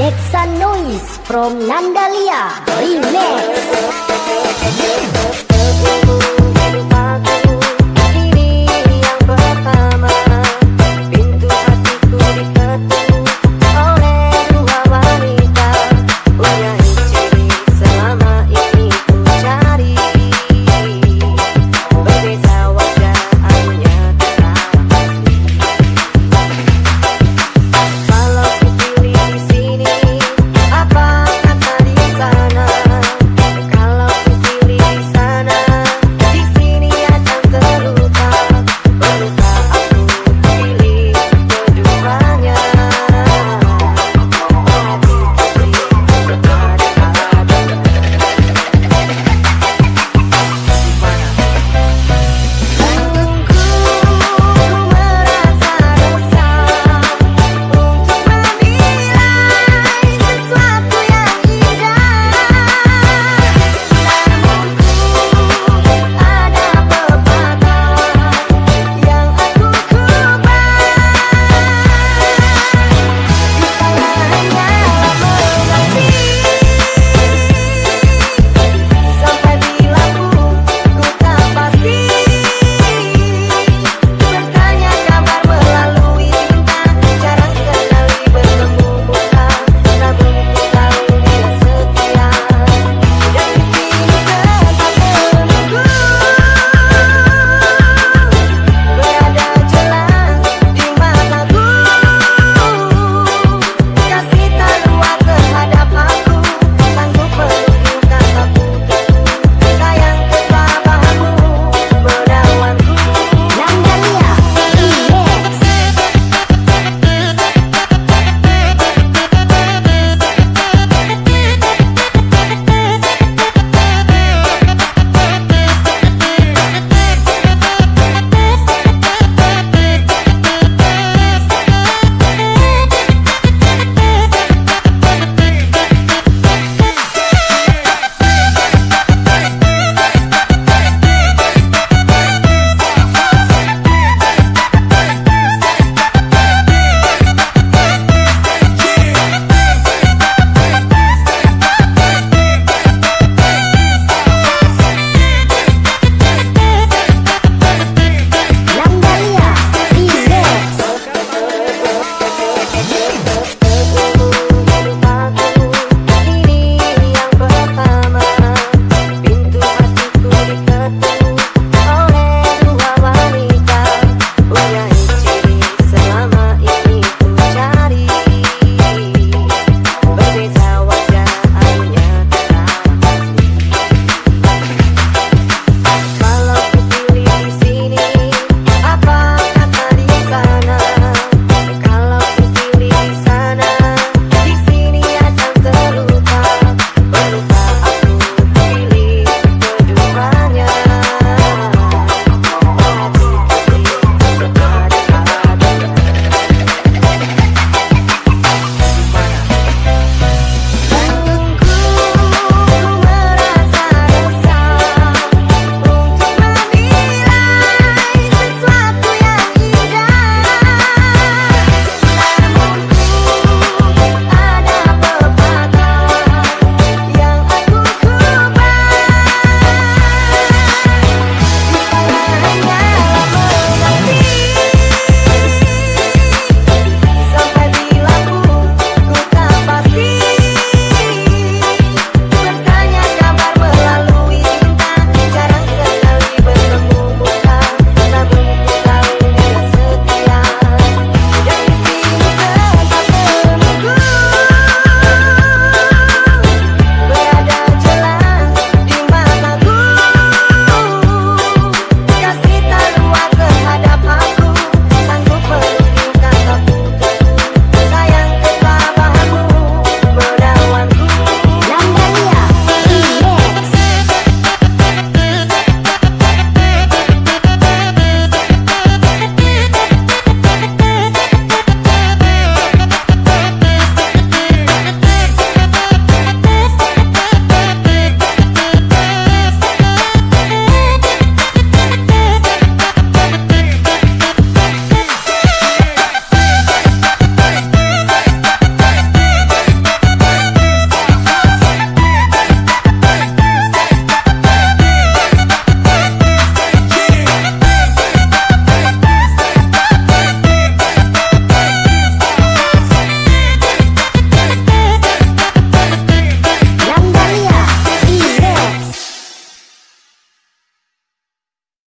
Nexa Noise from Nandalia. Remix